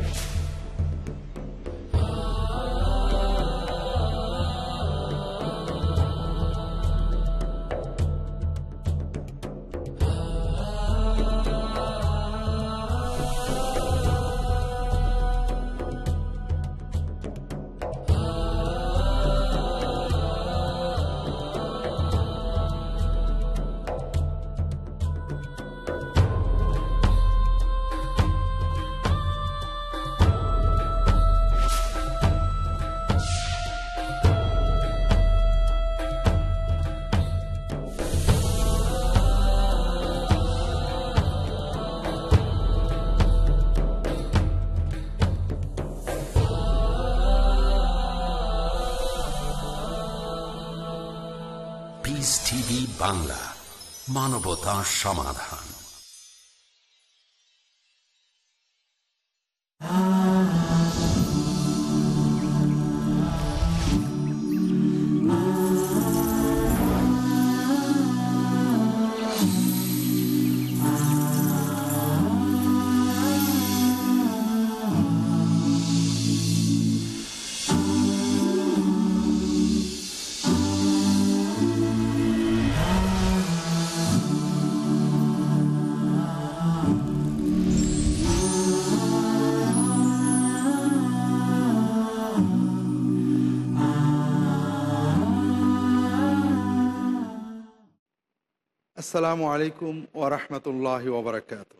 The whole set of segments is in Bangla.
you বাংলা মানবতা সমাধান। আসসালামু আলাইকুম ওরহমতুল্লাহ ওবরাকাত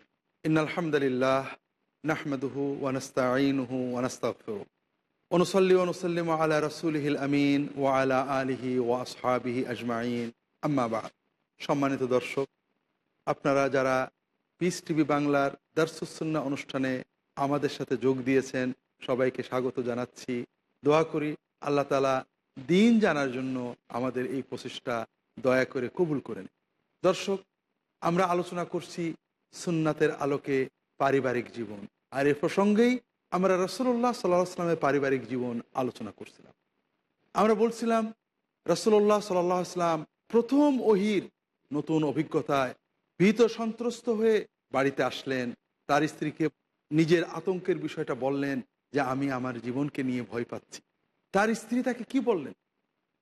ইনালহামদুলিল্লাহ নাহমদহু ওয়ানস্তাইনহু ওয়ানস্তাফির অনুসল্লি অনুসল্লিম আলা রসুলহিল আমিন ও আলা আলিহি ও আসহাবিহি আজমাইন। আম্মাবাদ সম্মানিত দর্শক, আপনারা যারা পিস টিভি বাংলার দার্সুসন্না অনুষ্ঠানে আমাদের সাথে যোগ দিয়েছেন, সবাইকে স্বাগত জানাচ্ছি। দোয়া করি আল্লাহ তালা দিন জানার জন্য আমাদের এই প্রচেষ্টা দয়া করে কবুল করেন দর্শক, আমরা আলোচনা করছি সুন্নাতের আলোকে পারিবারিক জীবন। আর এ প্রসঙ্গেই আমরা রসুল্লাহ সাল্লাহ আসলামের পারিবারিক জীবন আলোচনা করছিলাম। আমরা বলছিলাম রসুল্লাহ সাল্লাহ আসলাম প্রথম ওহির নতুন অভিজ্ঞতায় ভীত সন্ত্রস্ত হয়ে বাড়িতে আসলেন। তার স্ত্রীকে নিজের আতঙ্কের বিষয়টা বললেন যে, আমি আমার জীবনকে নিয়ে ভয় পাচ্ছি। তার স্ত্রী তাকে কি বললেন?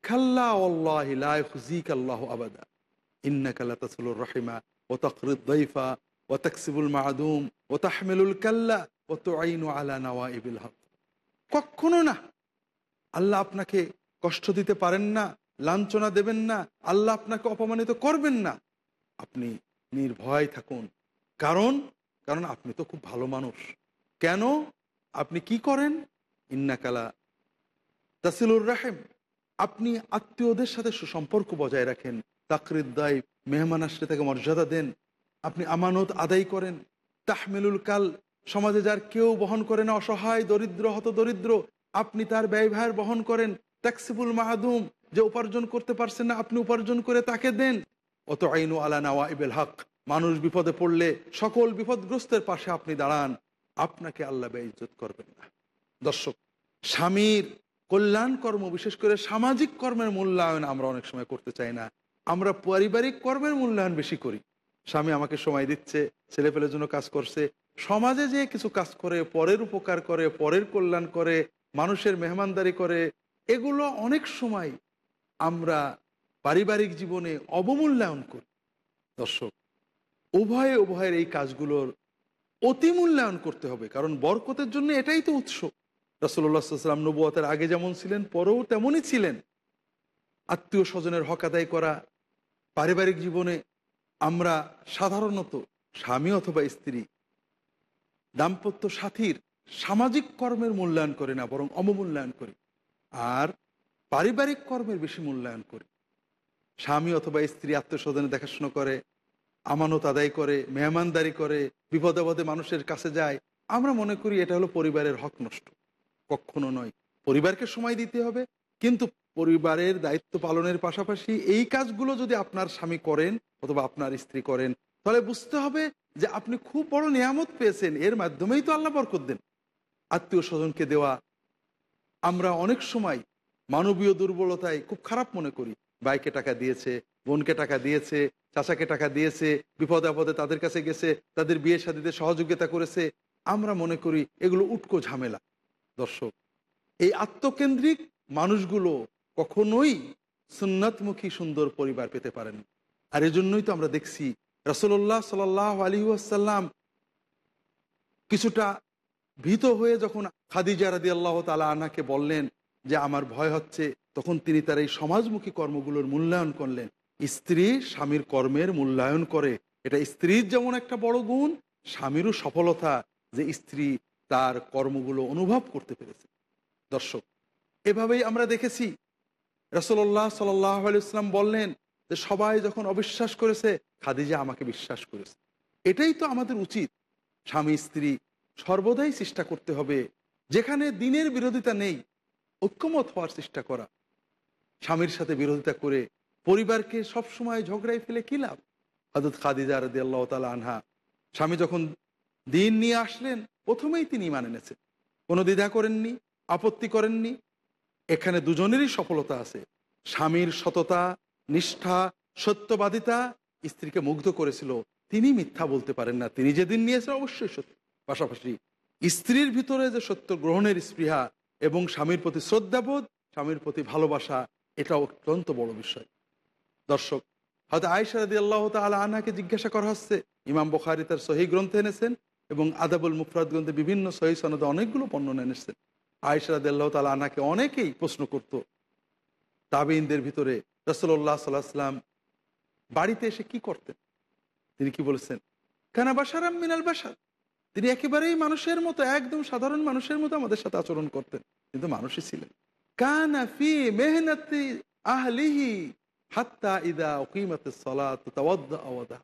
খাল্লা আল্লাহ আবাদা। ইন্নাকাল্লা তাসুলুর রহিমা ও তকরুদ দইফা ও তকসিবুল মাহাদুম ও তাহমেলুল কাল্লা ও তো আইনু আলা নওয়া ইবিল কখনো না আল্লাহ আপনাকে কষ্ট দিতে পারেন না, লাঞ্ছনা দেবেন না, আল্লাহ আপনাকে অপমানিত করবেন না। আপনি নির্ভয় থাকুন। কারণ কারণ আপনি তো খুব ভালো মানুষ। কেন? আপনি কি করেন? ইন্নাকালা তাসিলুর রাহেম। আপনি আত্মীয়দের সাথে সুসম্পর্ক বজায় রাখেন। তাকরিদ দায় মেহমান আসলে তাকে মর্যাদা দেন। আপনি আমানত আদায় করেন। তাহমেলুল কাল সমাজে যার কেউ বহন করে না, অসহায়, দরিদ্র, হত দরিদ্র, আপনি তার ব্যয়ভার বহন করেন। ট্যাক্সিবুল মাহাদুম, যে উপার্জন করতে পারছেন না, আপনি উপার্জন করে তাকে দেন। অত আইনু আলা নাওয়া ইবেল হক, মানুষ বিপদে পড়লে সকল বিপদগ্রস্তের পাশে আপনি দাঁড়ান। আপনাকে আল্লাহ ইজ্জত করবেন না। দর্শক, স্বামীর কল্যাণ কর্ম, বিশেষ করে সামাজিক কর্মের মূল্যায়ন আমরা অনেক সময় করতে চাই না। আমরা পারিবারিক কর্মের মূল্যায়ন বেশি করি। স্বামী আমাকে সময় দিচ্ছে ছেলে পেলের জন্য কাজ করছে। সমাজে যে কিছু কাজ করে, পরের উপকার করে, পরের কল্যাণ করে, মানুষের মেহমানদারি করে, এগুলো অনেক সময় আমরা পারিবারিক জীবনে অবমূল্যায়ন করি। দর্শক, উভয়ে উভয়ের এই কাজগুলোর অতি মূল্যায়ন করতে হবে, কারণ বরকতের জন্য এটাই তো উৎস। রসল্লাহাম নবুয়তের আগে যেমন ছিলেন, পরেও তেমনই ছিলেন। আত্মীয় স্বজনের হক আদায় করা পারিবারিক জীবনে আমরা সাধারণত স্বামী অথবা স্ত্রী, দাম্পত্য সাথীর সামাজিক কর্মের মূল্যায়ন করে না, বরং অবমূল্যায়ন করি। আর পারিবারিক কর্মের বেশি মূল্যায়ন করি। স্বামী অথবা স্ত্রী আত্মস্বজনে দেখাশোনা করে, আমানত আদায় করে, মেহমানদারি করে বিপদে পদে মানুষের কাছে যায়, আমরা মনে করি এটা হলো পরিবারের হক নষ্ট। কখনো নয়। পরিবারকে সময় দিতে হবে, কিন্তু পরিবারের দায়িত্ব পালনের পাশাপাশি এই কাজগুলো যদি আপনার স্বামী করেন অথবা আপনার স্ত্রী করেন, তাহলে বুঝতে হবে যে আপনি খুব বড় নিয়ামত পেয়েছেন। এর মাধ্যমেই তো আল্লাহ বরকত দেন। আত্মীয় স্বজনকে দেওয়া, আমরা অনেক সময় মানবীয় দুর্বলতায় খুব খারাপ মনে করি। ভাইকে টাকা দিয়েছে, বোনকে টাকা দিয়েছে, চাচাকে টাকা দিয়েছে, বিপদে আপদে তাদের কাছে গেছে, তাদের বিয়ে শাদিতে সহযোগিতা করেছে। আমরা মনে করি এগুলো উটকো ঝামেলা। দর্শক, এই আত্মকেন্দ্রিক মানুষগুলো কখনোই সুন্নাতমুখী সুন্দর পরিবার পেতে পারেন আর এজন্যই তো আমরা দেখছি রসল্লাহ সাল আলী আসাল্লাম কিছুটা ভীত হয়ে যখন খাদিজা রাদি আল্লাহ তালা আনাকে বললেন যে, আমার ভয় হচ্ছে, তখন তিনি তার এই সমাজমুখী কর্মগুলোর মূল্যায়ন করলেন। স্ত্রী স্বামীর কর্মের মূল্যায়ন করে। এটা স্ত্রীর যেমন একটা বড় গুণ, স্বামীরও সফলতা যে স্ত্রী তার কর্মগুলো অনুভব করতে পেরেছে। দর্শক, এভাবেই আমরা দেখেছি রসল্লাহ সাল্লাহ ইসলাম বললেন যে সবাই যখন অবিশ্বাস করেছে, খাদিজা আমাকে বিশ্বাস করেছে। এটাই তো আমাদের উচিত। স্বামী, স্ত্রী, সর্বদাই চেষ্টা করতে হবে। যেখানে দিনের বিরোধিতা নেই, ঐক্যমত হওয়ার চেষ্টা করা। স্বামীর সাথে বিরোধিতা করে পরিবারকে সবসময় ঝগড়ায় ফেলে কি লাভ? হজরত খাদিজা রদি আল্লাহ তালা আনহা, স্বামী যখন দিন নিয়ে আসলেন, প্রথমেই তিনি মানে এনেছেন। কোনো দ্বিধা করেননি, আপত্তি করেননি এখানে দুজনেরই সফলতা আছে। স্বামীর সততা, নিষ্ঠা, সত্যবাদিতা স্ত্রীকে মুগ্ধ করেছিল। তিনি মিথ্যা বলতে পারেন না। তিনি যেদিন নিয়েছেন অবশ্যই সত্য। পাশাপাশি স্ত্রীর ভিতরে যে সত্য গ্রহণের স্পৃহা এবং স্বামীর প্রতি শ্রদ্ধাবোধ, স্বামীর প্রতি ভালোবাসা এটা অত্যন্ত বড় বিষয়। দর্শক হয়তো আয়সারদি আল্লাহ তালা আনহাকে জিজ্ঞাসা করা হচ্ছে, ইমাম বখারি তার সহি গ্রন্থে এনেছেন এবং আদাবুল মুফরাদ গ্রন্থে বিভিন্ন সহি সনদে অনেকগুলো বর্ণনা এনেছেন। আয়সারদ আল্লাহ তালা আনাকে অনেকেই প্রশ্ন করত তাবিনদের ভিতরে রসল্লাহ সাল্লাহাম বাড়িতে এসে কি করতেন? তিনি কি বলেছেন? কেন বাসারাম মিনাল বাসার তিনি একেবারেই মানুষের মতো, একদম সাধারণ মানুষের মতো আমাদের সাথে আচরণ করতেন, কিন্তু মানুষই ছিলেন। কানা ফি মেহনতি আহলিহি হাত্তা ইদা ওকিমাতে সলাত আওয়াদা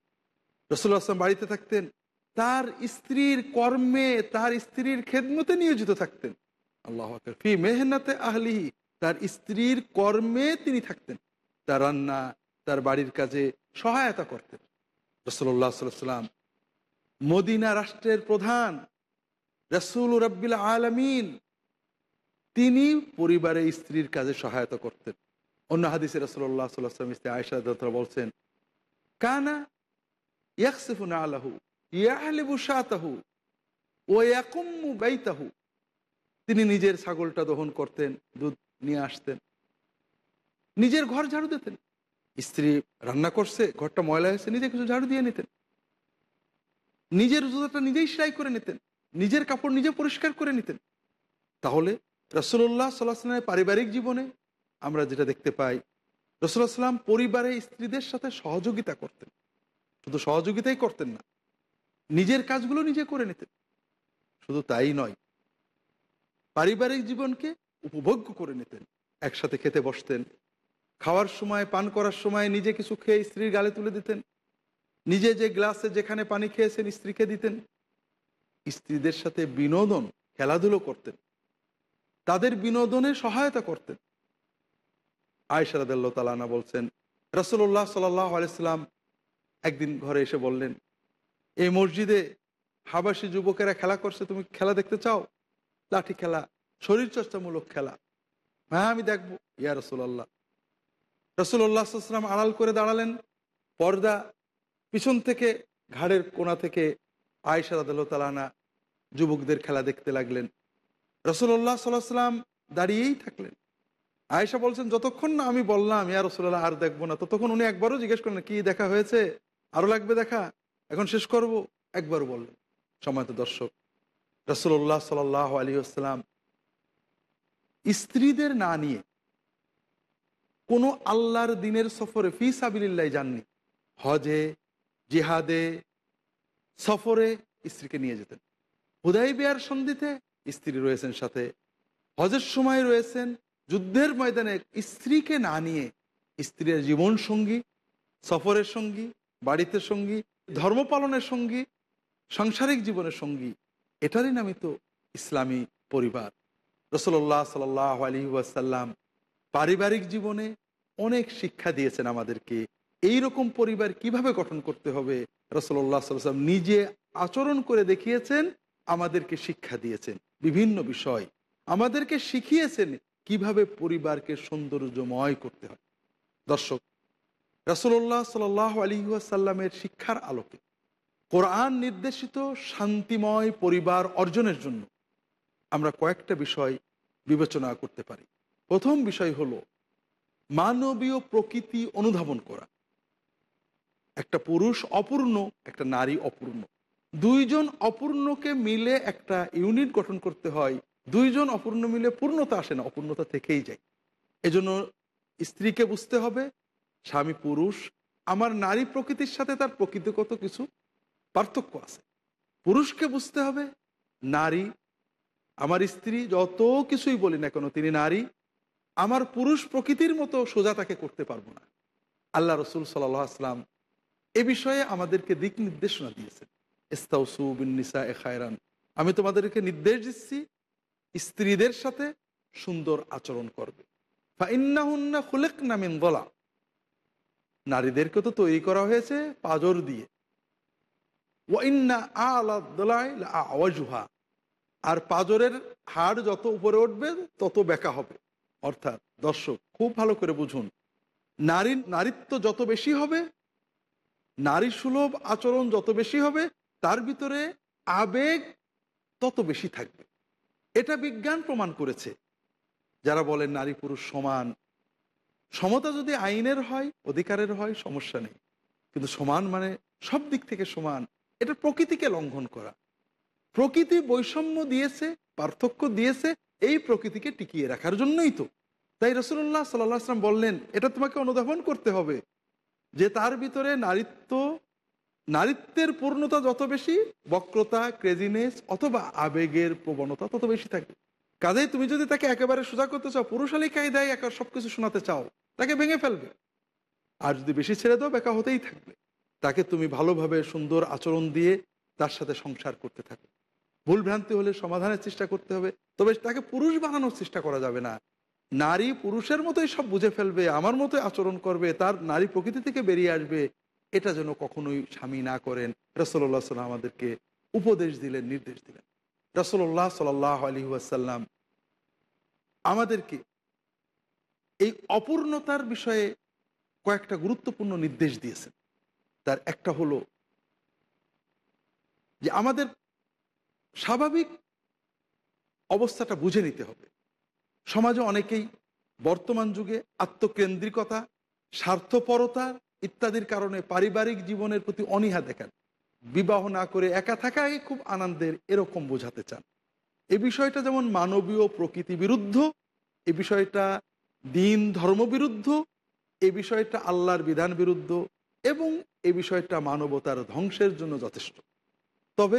রসুল্লাহ আসলাম বাড়িতে থাকতেন, তার স্ত্রীর কর্মে, তার স্ত্রীর খেদমতে নিয়োজিত থাকতেন। আল্লাহ ফি মেহনতে আহলিহি, তার স্ত্রীর কর্মে তিনি থাকতেন। তার রান্না, তার বাড়ির কাজে সহায়তা করতেন। রসল্লাহ সাল্লাম মদিনা রাষ্ট্রের প্রধান, রসুল রব্বিল আলমিন। তিনি পরিবারে স্ত্রীর কাজে সহায়তা করতেন। অন্য হাদিসে রসল্লাহ সাল্লাম আয়সা বলছেন, কানা ইয়াকসিফুন আলাহু, ইয়াহলিবু শাতাহু ও ইয়াকুম্মু বাইতাহু। তিনি নিজের ছাগলটা দহন করতেন, দুধ নিয়ে আসতেন। নিজের ঘর ঝাড়ু দিতেন। স্ত্রী রান্না করছে, ঘরটা ময়লা হয়েছে, নিজে কিছু ঝাড়ু দিয়ে নিতেন। নিজের জুতাটা নিজেই সেলাই করে নিতেন। নিজের কাপড় নিজে পরিষ্কার করে নিতেন। তাহলে রসুল্লাহ সাল্লাহামের পারিবারিক জীবনে আমরা যেটা দেখতে পাই রসুল্লাহ সাল্লাম পরিবারে স্ত্রীদের সাথে সহযোগিতা করতেন। শুধু সহযোগিতাই করতেন না, নিজের কাজগুলো নিজে করে নিতেন। শুধু তাই নয় পারিবারিক জীবনকে উপভোগ্য করে নিতেন, একসাথে খেতে বসতেন, খাওয়ার সময়, পান করার সময় নিজে কিছু খেয়ে স্ত্রীর গালে তুলে দিতেন, নিজে যে গ্লাসে যেখানে পানি খেয়েছেন স্ত্রীকে দিতেন, স্ত্রীদের সাথে বিনোদন, খেলাধুলো করতেন, তাদের বিনোদনে সহায়তা করতেন। আয়সারাদাল্লাহ তালানা বলছেন রসল্লাহ সাল্লাহ আলাইসাল্লাম একদিন ঘরে এসে বললেন, এই মসজিদে হাবাসী যুবকেরা খেলা করছে, তুমি খেলা দেখতে চাও? লাঠি খেলা, শরীর চর্চামূলক খেলা। হ্যাঁ আমি দেখব। ইয়া রসুল্লাহ রসুল্লাহাম আড়াল করে দাঁড়ালেন, পর্দা পিছন থেকে, ঘাড়ের কোনা থেকে আয়সা রাদাল্লাহ তালানা যুবকদের খেলা দেখতে লাগলেন। রসুল্লাহ সাল্লাহ সাল্লাম দাঁড়িয়েই থাকলেন। আয়েশা বলছেন, যতক্ষণ না আমি বললাম, ইয়া রসুল্লাহ আর দেখব না। ততক্ষণ উনি একবারও জিজ্ঞেস করলেন, কি দেখা হয়েছে? আরও লাগবে দেখা? এখন শেষ করব। একবারও বললেন। সময় তো দর্শক রসুল্লাহ সাল আলী আসসালাম স্ত্রীদের না নিয়ে কোনো আল্লাহর দিনের সফরে, ফি সাবিল্লাই যাননি হজে, জিহাদে সফরে স্ত্রীকে নিয়ে যেতেন। হুদাই বিয়ার সন্ধিতে স্ত্রী রয়েছেন সাথে, হজের সময় রয়েছেন, যুদ্ধের ময়দানে স্ত্রীকে না নিয়ে স্ত্রীর জীবন সঙ্গী, সফরের সঙ্গী, বাড়িতে সঙ্গী ধর্ম পালনের সঙ্গী, সাংসারিক জীবনের সঙ্গী এটারই নামই তো ইসলামী পরিবার। রসল্লাহ সাল আলী ওয়াসাল্লাম পারিবারিক জীবনে অনেক শিক্ষা দিয়েছেন আমাদেরকে। এই রকম পরিবার কীভাবে গঠন করতে হবে? রসল্লাহ সাল্লাম নিজে আচরণ করে দেখিয়েছেন, আমাদেরকে শিক্ষা দিয়েছেন বিভিন্ন বিষয়। আমাদেরকে শিখিয়েছেন কীভাবে পরিবারকে সৌন্দর্যময় করতে হয়। দর্শক রসল্লাহ সাল আলী সাল্লামের শিক্ষার আলোকে কোরআন নির্দেশিত শান্তিময় পরিবার অর্জনের জন্য আমরা কয়েকটা বিষয় বিবেচনা করতে পারি। প্রথম বিষয় হলো মানবীয় প্রকৃতি অনুধাবন করা। একটা পুরুষ অপূর্ণ, একটা নারী অপূর্ণ। দুইজন অপূর্ণকে মিলে একটা ইউনিট গঠন করতে হয়। দুইজন অপূর্ণ মিলে পূর্ণতা আসে না, অপূর্ণতা থেকেই যায়। এজন্য স্ত্রীকে বুঝতে হবে, স্বামী পুরুষ, আমার নারী প্রকৃতির সাথে তার প্রকৃতিগত কিছু পার্থক্য আছে। পুরুষকে বুঝতে হবে, নারী, আমার স্ত্রী যত কিছুই বলি না কেন, তিনি নারী, আমার পুরুষ প্রকৃতির মতো সোজা তাকে করতে পারব না। আল্লাহ রসুল সাল্লাহ আসলাম এ বিষয়ে আমাদেরকে দিক নির্দেশনা দিয়েছেন। ইস্তাউসু বিনিসা এ খায়রান। আমি তোমাদেরকে নির্দেশ দিচ্ছি, স্ত্রীদের সাথে সুন্দর আচরণ করবে। ফাইন্নাহুন্না খুলেক নামিন বলা নারীদেরকে তো তৈরি করা হয়েছে পাজর দিয়ে। ওয়াইন্না আওয়াজুহা। আর পাজরের হাড় যত উপরে উঠবে, তত বেকা হবে। অর্থাৎ দর্শক, খুব ভালো করে বুঝুন। নারীর, নারীত্ব যত বেশি হবে, নারী সুলভ আচরণ যত বেশি হবে, তার ভিতরে আবেগ তত বেশি থাকবে। এটা বিজ্ঞান প্রমাণ করেছে। যারা বলেন নারী পুরুষ সমান, সমতা যদি আইনের হয়, অধিকারের হয়, সমস্যা নেই। কিন্তু সমান মানে সব দিক থেকে সমান। এটা প্রকৃতিকে লঙ্ঘন করা। প্রকৃতি বৈষম্য দিয়েছে, পার্থক্য দিয়েছে, এই প্রকৃতিকে টিকিয়ে রাখার জন্যই তো। তাই রসুল্লাহ সাল্লাহ আসলাম বললেন, এটা তোমাকে অনুধাবন করতে হবে যে তার ভিতরে নারীত্ব, নারীত্বের পূর্ণতা যত বেশি, বক্রতা ক্রেজিনেস অথবা আবেগের প্রবণতা তত বেশি থাকবে। কাজেই তুমি যদি তাকে একেবারে সোজা করতে চাও পুরুষালী কায়দায় একা সবকিছু শোনাতে চাও, তাকে ভেঙে ফেলবে। আর যদি বেশি ছেড়ে দাও, বেকা হতেই থাকবে। তাকে তুমি ভালোভাবে সুন্দর আচরণ দিয়ে তার সাথে সংসার করতে থাকো। ভুলভ্রান্তি হলে সমাধানের চেষ্টা করতে হবে, তবে তাকে পুরুষ বানানোর চেষ্টা করা যাবে না। নারী পুরুষের মতোই সব বুঝে ফেলবে, আমার মতোই আচরণ করবে, তার নারী প্রকৃতি থেকে বেরিয়ে আসবে, এটা যেন কখনোই স্বামী না করেন। রসল্লাহ সাল্লাম আমাদেরকে উপদেশ দিলেন, নির্দেশ দিলেন। রসল্লাহ সাল আলী ওয়াসাল্লাম আমাদেরকে এই অপূর্ণতার বিষয়ে কয়েকটা গুরুত্বপূর্ণ নির্দেশ দিয়েছেন। তার একটা হলো যে আমাদের স্বাভাবিক অবস্থাটা বুঝে নিতে হবে। সমাজে অনেকেই বর্তমান যুগে আত্মকেন্দ্রিকতা, স্বার্থপরতা ইত্যাদির কারণে পারিবারিক জীবনের প্রতি অনীহা দেখান। বিবাহ না করে একা থাকাই খুব আনন্দের এরকম বোঝাতে চান। এ বিষয়টা যেমন মানবীয় প্রকৃতি বিরুদ্ধ, এ বিষয়টা দিন ধর্ম বিরুদ্ধ, এ বিষয়টা আল্লাহর বিধান বিরুদ্ধ এবং এ বিষয়টা মানবতার ধ্বংসের জন্য যথেষ্ট। তবে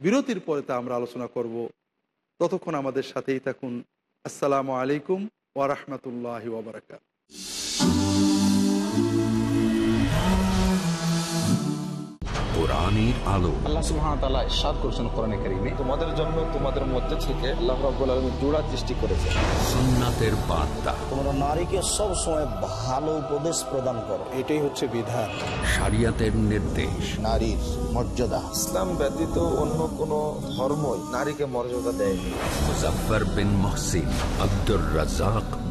বিরতির পরে তা আমরা আলোচনা করব। ততক্ষণ আমাদের সাথেই থাকুন। আসসালামু আলাইকুম ওয়ারহমতুল্লাহ ওবরাকাত কোরআনের আলো। আল্লাহ সুবহানাহু তাআলা ইরশাদ করেছেন কোরআনে কারীমে। তোমাদের জন্য তোমাদের মধ্যে থেকে আল্লাহ রাব্বুল আলামিন জোড়া সৃষ্টি করেছে। সুন্নাতের বার্তা। তোমরা নারীকে সব সময় ভালো উপদেশ প্রদান করো। এটাই হচ্ছে বিধান। শরিয়াতের নির্দেশ। নারীর মর্যাদা। ইসলাম ব্যতীত অন্য কোন ধর্মই নারীকে মর্যাদা দেয়নি। Muzaffar bin Mohsin Abdur Razzak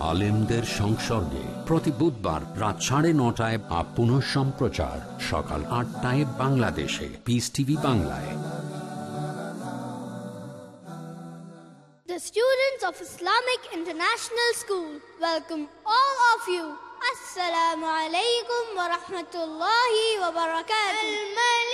আলেমদের সংসর্গে প্রতি বুধবার রাত সাড়ে নটায় আপ পুনঃ সম্প্রচার সকাল আটটায় বাংলাদেশে পিস টিভি বাংলায় The students of Islamic International School welcome all of you. Assalamu alaikum wa rahmatullahi wa barakatuh.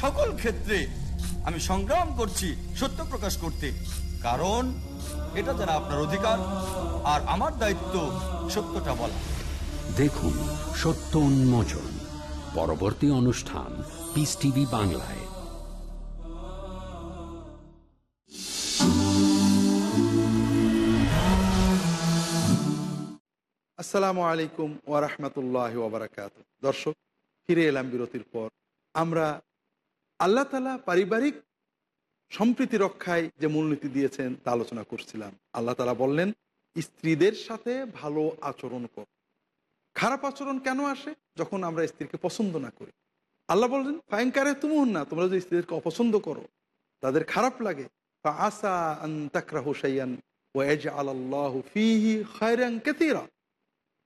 সকল ক্ষেত্রে আমি সংগ্রাম করছি সত্য প্রকাশ করতে। কারণ এটা যারা আপনার অধিকার আর আমার দায়িত্ব সত্যটা বলা। দেখুন সত্য উন্মোচন পরবর্তী অনুষ্ঠান পিস টিভি বাংলায়। আসসালামু আলাইকুম ওরহমতুল্লাহ ওবরাকাত দর্শক ফিরে এলাম বিরতির পর। আমরা আল্লাহ তালা পারিবারিক সম্প্রীতি রক্ষায় যে মূলনীতি দিয়েছেন তা আলোচনা করছিলাম। আল্লাহ তালা বললেন, স্ত্রীদের সাথে ভালো আচরণ কর। খারাপ আচরণ কেন আসে? যখন আমরা স্ত্রীকে পছন্দ না করি। আল্লাহ বললেন ফায়ঙ্কারে তুমুন না তোমরা যদি স্ত্রীদেরকে অপছন্দ করো, তাদের খারাপ লাগে। বা আসা আন্তাকরা হুসাইয়ান আল্লাহ ফিহি খায়রান কেতিরা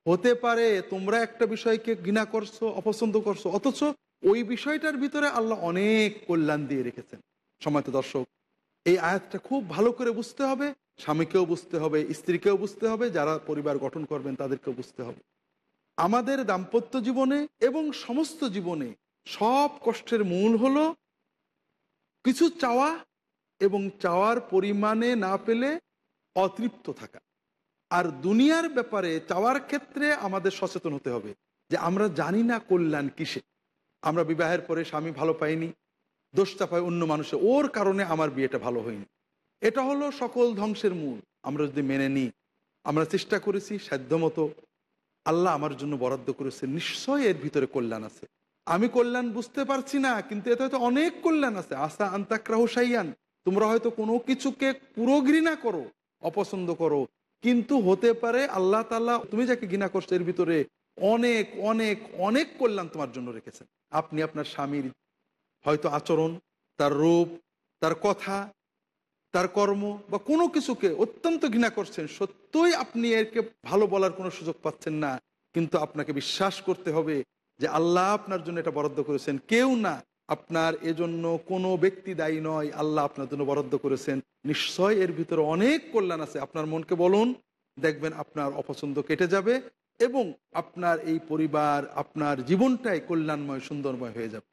হতে পারে তোমরা একটা বিষয়কে ঘৃণা করছ, অপছন্দ করছ, অথচ ওই বিষয়টার ভিতরে আল্লাহ অনেক কল্যাণ দিয়ে রেখেছেন। সময়ত দর্শক, এই আয়াতটা খুব ভালো করে বুঝতে হবে, স্বামীকেও বুঝতে হবে, স্ত্রীকেও বুঝতে হবে, যারা পরিবার গঠন করবেন তাদেরকেও বুঝতে হবে। আমাদের দাম্পত্য জীবনে এবং সমস্ত জীবনে সব কষ্টের মূল হলো কিছু চাওয়া এবং চাওয়ার পরিমাণে না পেলে অতৃপ্ত থাকা। আর দুনিয়ার ব্যাপারে চাওয়ার ক্ষেত্রে আমাদের সচেতন হতে হবে যে আমরা জানি না কল্যাণ কিসে আমরা বিবাহের পরে স্বামী ভালো পাইনি দোষটা পাই অন্য মানুষের। ওর কারণে আমার বিয়েটা ভালো হয়নি। এটা হলো সকল ধ্বংসের মূল। আমরা যদি মেনে নিই, আমরা চেষ্টা করেছি সাধ্যমতো আল্লাহ আমার জন্য বরাদ্দ করেছে। নিশ্চয় এর ভিতরে কল্যাণ আছে। আমি কল্যাণ বুঝতে পারছি না, কিন্তু এতে হয়তো অনেক কল্যাণ আছে। আশা আন্তাক্রাহ সাইয়ান। তোমরা হয়তো কোনো কিছুকে পুরো ঘৃণা করো, অপছন্দ করো। কিন্তু হতে পারে আল্লাহ তাল্লাহ তুমি যাকে ঘৃণা করছ এর ভিতরে অনেক অনেক অনেক কল্যাণ তোমার জন্য রেখেছেন। আপনি আপনার স্বামীর হয়তো আচরণ, তার রূপ, তার কথা, তার কর্ম বা কোনো কিছুকে অত্যন্ত ঘৃণা করছেন, সত্যই আপনি এরকে ভালো বলার কোনো সুযোগ পাচ্ছেন না। কিন্তু আপনাকে বিশ্বাস করতে হবে যে আল্লাহ আপনার জন্য এটা বরাদ্দ করেছেন। কেউ না আপনার এজন্য কোনো ব্যক্তি দায়ী নয়, আল্লাহ আপনার জন্য বরাদ্দ করেছেন। নিশ্চয় এর ভিতরে অনেক কল্যাণ আছে। আপনার মনকে বলুন, দেখবেন আপনার অপছন্দ কেটে যাবে এবং আপনার এই পরিবার, আপনার জীবনটাই কল্যাণময়, সুন্দরময় হয়ে যাবে।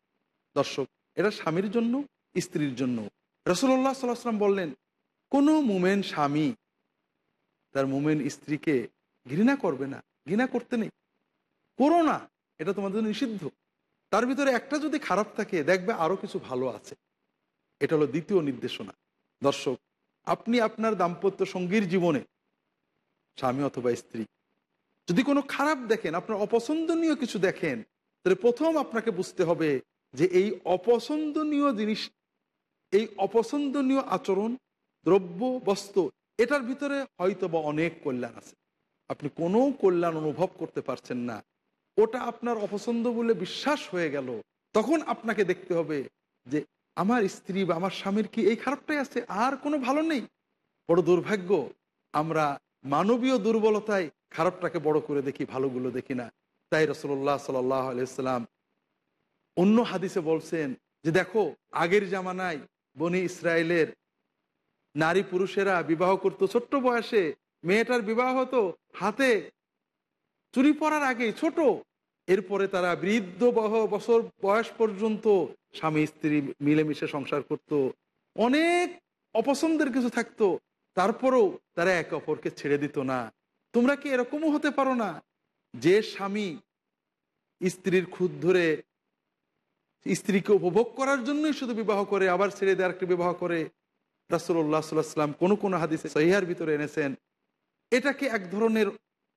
দর্শক, এটা স্বামীর জন্য, স্ত্রীর জন্য। রসুল্লাহ সাল্লাম বললেন, কোনো মুমেন স্বামী তার মুমেন স্ত্রীকে ঘৃণা করবে না, ঘৃণা করতে নেই। করো না, এটা তোমাদের নিষিদ্ধ। তার ভিতরে একটা যদি খারাপ থাকে, দেখবে আরও কিছু ভালো আছে। এটা হলো দ্বিতীয় নির্দেশনা। দর্শক, আপনি আপনার দাম্পত্য সঙ্গীর জীবনে স্বামী অথবা স্ত্রী যদি কোনো খারাপ দেখেন, আপনার অপছন্দনীয় কিছু দেখেন, তাহলে প্রথম আপনাকে বুঝতে হবে যে এই অপছন্দনীয় জিনিস, এই অপছন্দনীয় আচরণ, দ্রব্য, বস্তু, এটার ভিতরে হয়তো বা অনেক কল্যাণ আছে। আপনি কোনো কল্যাণ অনুভব করতে পারছেন না। ওটা আপনার অপছন্দ বলে বিশ্বাস হয়ে গেল, তখন আপনাকে দেখতে হবে যে আমার স্ত্রী বা আমার স্বামীর কি এই খারাপটাই আছে? আর কোনো ভালো নেই? বড় দুর্ভাগ্য, আমরা মানবীয় দুর্বলতায় খারাপটাকে বড় করে দেখি, ভালোগুলো দেখি না। তাই রসল্লাহ সাল্লাহ আলাইসাল্লাম অন্য হাদিসে বলছেন যে, দেখো, আগের জামানায় বনি ইসরায়েলের নারী পুরুষেরা বিবাহ করতো। ছোট্ট বয়সে মেয়েটার বিবাহ হতো, হাতে চুরি পড়ার আগে ছোট। এরপরে তারা বৃদ্ধ বহ, বছর বয়স পর্যন্ত স্বামী স্ত্রী মিলেমিশে সংসার করত। অনেক অপছন্দের কিছু থাকতো। তারপরেও তারা একে অপরকে ছেড়ে দিত না। তোমরা কি এরকমও হতে পারো না যে স্বামী স্ত্রীর খুদ ধরে স্ত্রীকে উপভোগ করার জন্যই শুধু বিবাহ করে, আবার ছেড়ে দেওয়ার একটা বিবাহ করে? রাসুল্লাহ সাল্লাম কোনো কোনো হাদিসে সহিহার ভিতরে এনেছেন। এটাকে এক ধরনের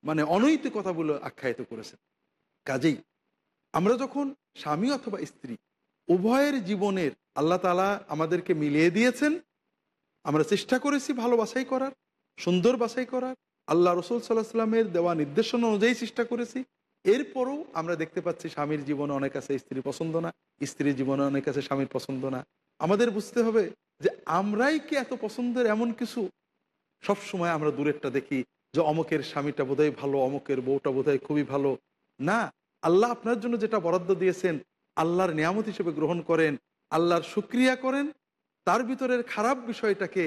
মানে অনৈতিক কথাগুলো আখ্যায়িত করেছেন। কাজেই আমরা যখন স্বামী অথবা স্ত্রী উভয়ের জীবনের আল্লাহ তালা আমাদেরকে মিলিয়ে দিয়েছেন আমরা চেষ্টা করেছি ভালো বাছাই করার, সুন্দর বাছাই করার। আল্লাহ রসুল সাল্লাহ সাল্লামের দেওয়া নির্দেশনা অনুযায়ী চেষ্টা করেছি। এরপরও আমরা দেখতে পাচ্ছি স্বামীর জীবনে অনেক আছে, স্ত্রী পছন্দ না, স্ত্রীর জীবনে অনেক আছে, স্বামীর পছন্দ না। আমাদের বুঝতে হবে যে আমরাই কি এত পছন্দের এমন কিছু? সব সময় আমরা দূরেরটা দেখি যে অমকের স্বামীটা বোধহয় ভালো, অমকের বউটা বোধহয় খুবই ভালো। না, আল্লাহ আপনার জন্য যেটা বরাদ্দ দিয়েছেন, আল্লাহর নিয়ামত হিসেবে গ্রহণ করেন, আল্লাহর সুক্রিয়া করেন তার ভিতরের খারাপ বিষয়টাকে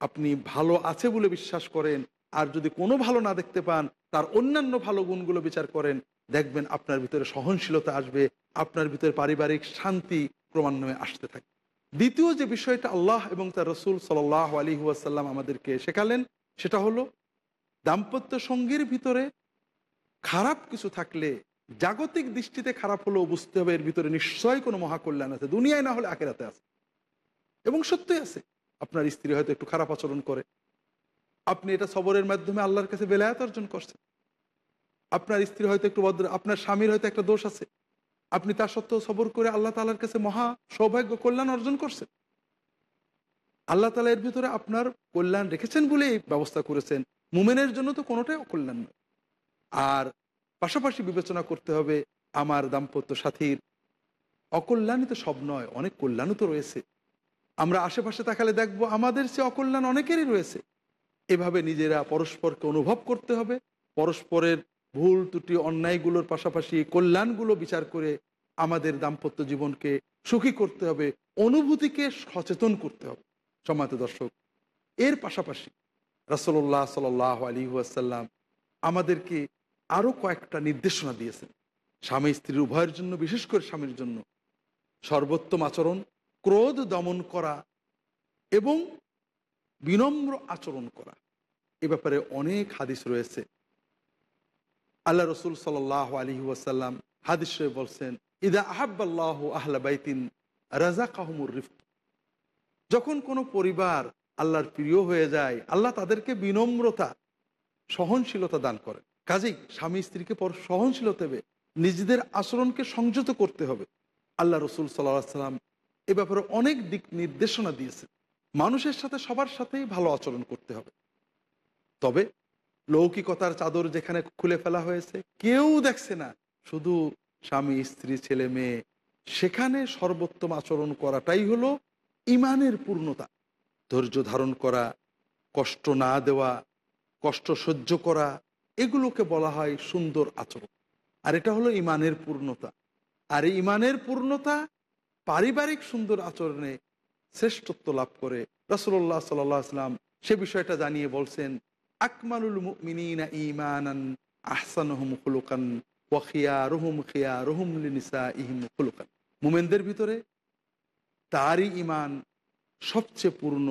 আপনি ভালো আছে বলে বিশ্বাস করেন, আর যদি কোনো ভালো না দেখতে পান, তার অন্যান্য ভালো গুণগুলো বিচার করেন, দেখবেন আপনার ভিতরে সহনশীলতা আসবে, আপনার ভিতরে পারিবারিক শান্তি ক্রমান্বয়ে আসতে থাকে দ্বিতীয় যে বিষয়টা আল্লাহ এবং তার রসুল সাল্লাহ আলী ওয়াসাল্লাম আমাদেরকে শেখালেন, সেটা হলো দাম্পত্য সঙ্গীর ভিতরে খারাপ কিছু থাকলে জাগতিক দৃষ্টিতে খারাপ হলেও বুঝতে হবে এর ভিতরে নিশ্চয়ই কোনো মহাকল্যাণ আছে। দুনিয়ায় না হলে আখেরাতে আছে। এবং সত্যই আছে, আপনার স্ত্রী হয়তো একটু খারাপ আচরণ করে। আপনি এটা সবরের মাধ্যমে আল্লাহর কাছে বেলায়াত অর্জন করছেন। আপনার স্ত্রী হয়তো একটু ভদ্র, আপনার স্বামীর হয়তো একটা দোষ আছে। আপনি তার সত্ত্বেও সবর করে আল্লাহ তালার কাছে মহা সৌভাগ্য, কল্যাণ অর্জন করছেন। আল্লাহ তালা এর ভিতরে আপনার কল্যাণ রেখেছেন বলে এই ব্যবস্থা করেছেন। মুমেনের জন্য তো কোনোটাই অকল্যাণ নয়। আর পাশাপাশি বিবেচনা করতে হবে, আমার দাম্পত্য সাথীর অকল্যাণই তো সব নয়, অনেক কল্যাণও তো রয়েছে। আমরা আশেপাশে তাকালে দেখব আমাদের সে অকল্যাণ অনেকেরই রয়েছে। এভাবে নিজেরা পরস্পরকে অনুভব করতে হবে। পরস্পরের ভুল, ত্রুটি, অন্যায়গুলোর পাশাপাশি কল্যাণগুলো বিচার করে আমাদের দাম্পত্য জীবনকে সুখী করতে হবে, অনুভূতিকে সচেতন করতে হবে। সমাত দর্শক, এর পাশাপাশি রাসল্লাহ সাল আলী ওয়াসাল্লাম আমাদেরকে আরও কয়েকটা নির্দেশনা দিয়েছেন। স্বামী স্ত্রীর উভয়ের জন্য, বিশেষ করে স্বামীর জন্য সর্বোত্তম আচরণ ক্রোধ দমন করা এবং বিনম্র আচরণ করা। এ ব্যাপারে অনেক হাদিস রয়েছে। আল্লাহ রসুল সাল আলী ওয়াসাল্লাম হাদিস বলছেন, ইদা আহাব্বাল্লাহ আহলা বাইতিন রাজা কাহমুর রিফত যখন কোনো পরিবার আল্লাহর প্রিয় হয়ে যায়, আল্লাহ তাদেরকে বিনম্রতা, সহনশীলতা দান করেন। কাজেই স্বামী স্ত্রীকে পর সহনশীলতা নিজেদের আচরণকে সংযত করতে হবে। আল্লাহ রসুল সাল্লাহ সাল্লাম এ ব্যাপারে অনেক দিক নির্দেশনা দিয়েছে। মানুষের সাথে সবার সাথেই ভালো আচরণ করতে হবে। তবে লৌকিকতার চাদর যেখানে খুলে ফেলা হয়েছে, কেউ দেখছে না। শুধু স্বামী, স্ত্রী, ছেলে, মেয়ে, সেখানে সর্বোত্তম আচরণ করাটাই হলো ইমানের পূর্ণতা। ধৈর্য ধারণ করা, কষ্ট না দেওয়া, কষ্ট সহ্য করা, এগুলোকে বলা হয় সুন্দর আচরণ। আর এটা হলো ইমানের পূর্ণতা। আর ইমানের পূর্ণতা পারিবারিক সুন্দর আচরণে শ্রেষ্ঠত্ব লাভ করে। রসল্লাহ সাল্লাম সে বিষয়টা জানিয়ে বলছেন, আকমালুল মিনা ইমানান আহসানহম খুলুকান ওয়াখিয়া রহুম খিয়া রহুম লিনিসা মুমেনদের ভিতরে তারই ইমান সবচেয়ে পূর্ণ,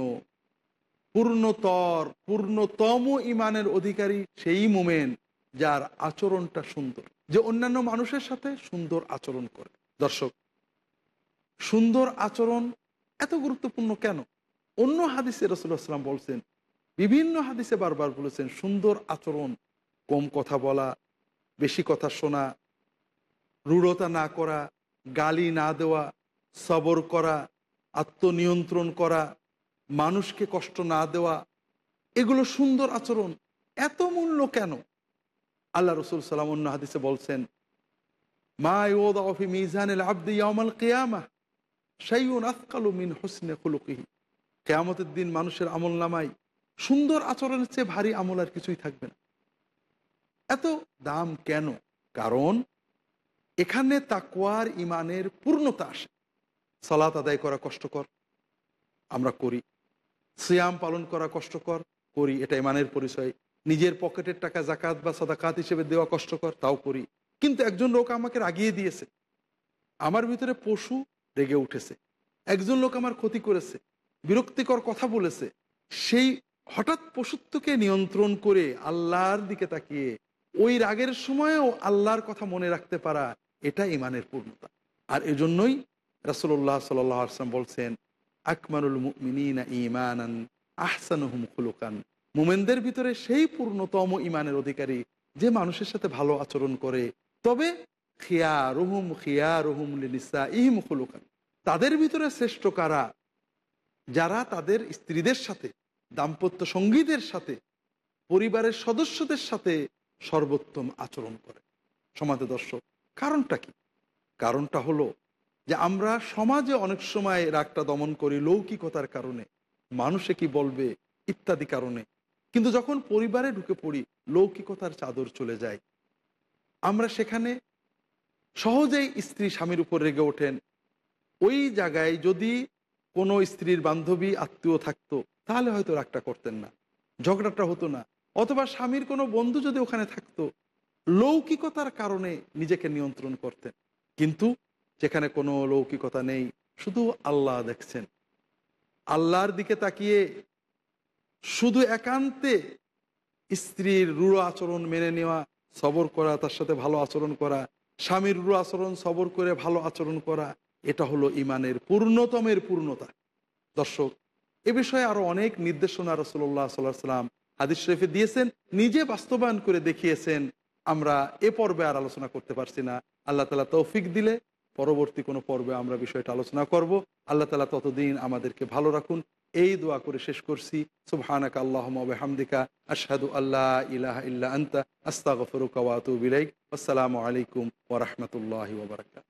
পূর্ণতর, পূর্ণতম ইমানের অধিকারী সেই মোমেন যার আচরণটা সুন্দর, যে অন্যান্য মানুষের সাথে সুন্দর আচরণ করে। দর্শক সুন্দর আচরণ এত গুরুত্বপূর্ণ কেন? অন্য হাদিসে রসুল্লাহাম বলছেন, বিভিন্ন হাদিসে বারবার বলেছেন, সুন্দর আচরণ, কম কথা বলা, বেশি কথা শোনা, রূঢ়তা না করা, গালি না দেওয়া, সবর করা, আত্মনিয়ন্ত্রণ করা, মানুষকে কষ্ট না দেওয়া, এগুলো সুন্দর আচরণ, এত মূল্য কেন? আল্লাহ রসুল সালাম অন্য হাদিসে বলছেন, মা ইউদাফি মিজানিল আব্দি ইয়ামাল কিয়ামা শাইউন আফকালু মিন হোসনে খুলুকিহি। কেয়ামতের দিন মানুষের আমল নামাই সুন্দর আচরণের চেয়ে ভারী আমল আর কিছুই থাকবে না। এত দাম কেন? কারণ এখানে তাকুয়ার ইমানের পূর্ণতা আসে। সালাত আদায় করা কষ্টকর, আমরা করি। সিয়াম পালন করা কষ্টকর, করি, এটা ইমানের পরিচয়। নিজের পকেটের টাকা জাকাত বা সদাকাত হিসেবে দেওয়া কষ্টকর, তাও করি। কিন্তু একজন লোক আমাকে রাগিয়ে দিয়েছে। আমার ভিতরে পশু রেগে উঠেছে। একজন লোক আমার ক্ষতি করেছে, বিরক্তিকর কথা বলেছে। সেই হঠাৎ পশুত্বকে নিয়ন্ত্রণ করে আল্লাহর দিকে তাকিয়ে ওই রাগের সময়ও আল্লাহর কথা মনে রাখতে পারা, এটা ইমানের পূর্ণতা। আর এজন্যই রাসুল্লাহ সাল্লাম বলছেন আকমানুল মিনা ইমানান আহসানুহুম খুলুকান। মোমেনদের ভিতরে সেই পূর্ণতম ইমানের অধিকারী যে মানুষের সাথে ভালো আচরণ করে, তবে খিয়া রুহুম খিয়া রুহুম লিনিসা ইহিম খুলুকান। তাদের ভিতরে শ্রেষ্ঠ কারা? যারা তাদের স্ত্রীদের সাথে, দাম্পত্য সঙ্গীদের সাথে, পরিবারের সদস্যদের সাথে সর্বোত্তম আচরণ করে। সমাজে দর্শক, কারণটা কি? কারণটা হলো যে আমরা সমাজে অনেক সময় রাগটা দমন করি লৌকিকতার কারণে। মানুষে কি বলবে? ইত্যাদি কারণে। কিন্তু যখন পরিবারে ঢুকে পড়ি, লৌকিকতার চাদর চলে যায়। আমরা সেখানে সহজেই স্ত্রী স্বামীর উপর রেগে ওঠেন। ওই জায়গায় যদি কোনো স্ত্রীর বান্ধবী আত্মীয় থাকতো, তাহলে হয়তো রাগটা করতেন না, ঝগড়াটা হতো না। অথবা স্বামীর কোনো বন্ধু যদি ওখানে থাকতো, লৌকিকতার কারণে নিজেকে নিয়ন্ত্রণ করতেন। কিন্তু যেখানে কোনো লৌকিকতা নেই, শুধু আল্লাহ দেখছেন। আল্লাহর দিকে তাকিয়ে শুধু একান্তে স্ত্রীর রূঢ় আচরণ মেনে নেওয়া, সবর করা, তার সাথে ভালো আচরণ করা স্বামীর রূঢ় আচরণ, সবর করে ভালো আচরণ করা, এটা হলো ইমানের পূর্ণতমের পূর্ণতা। দর্শক, এ বিষয়ে আরও অনেক নির্দেশনা রসল্লাহ সাল্লাহ সাল্লাম হাদিস শরীফে দিয়েছেন, নিজে বাস্তবায়ন করে দেখিয়েছেন, আমরা এ পর্বে আর আলোচনা করতে পারছি না। আল্লাহ তালা তৌফিক দিলে পরবর্তী কোনো পর্বে আমরা বিষয়টা আলোচনা করব। আল্লাহ তালা ততদিন আমাদেরকে ভালো রাখুন এই দোয়া করে শেষ করছি। সুবহানাক আল্লাহমদিকা হামদিকা আশহাদু আল্লাহ ইলাহা ইল্লা আন্তা আস্তাগফিরুকা ওয়া আতুবু আসসালামু আলাইকুম ওয়া রাহমাতুল্লাহি ওয়া বারাকাতুহু।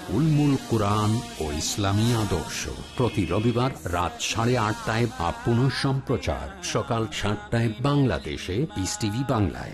উলমুল কোরআন ও ইসলামী আদর্শ। প্রতি রবিবার রাত সাড়ে আটটায় বা পুনঃ সম্প্রচার। সকাল সাতটায় বাংলাদেশে পিস টিভি বাংলায়।